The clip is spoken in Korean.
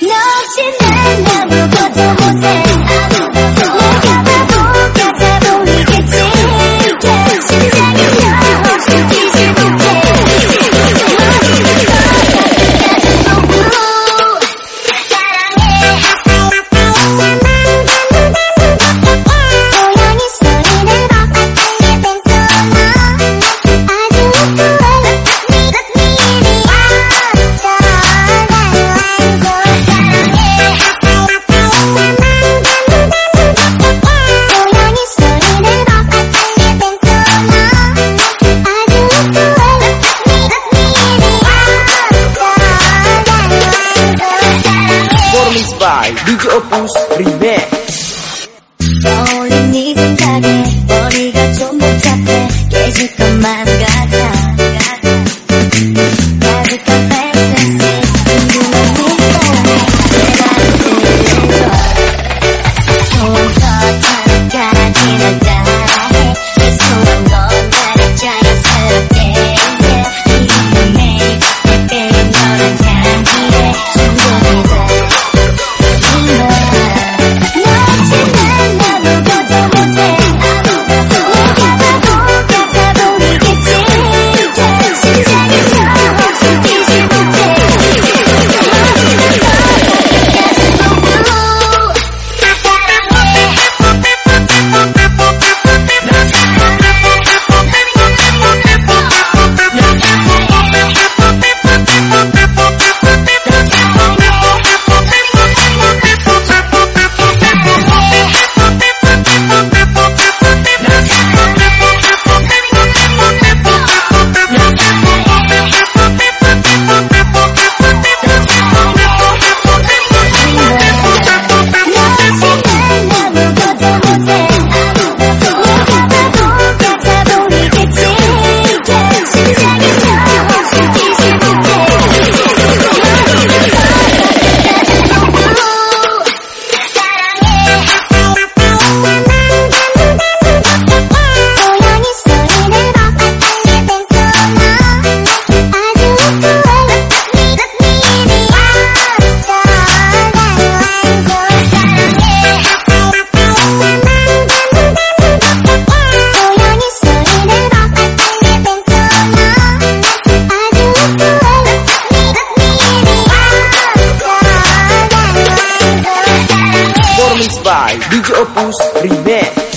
Noche nena, no puedo hacer algo DJ Opus Remix 떠올린 네 생각에 머리가 좀 복잡해. 깨질 것만 같아. DJ Opus Remix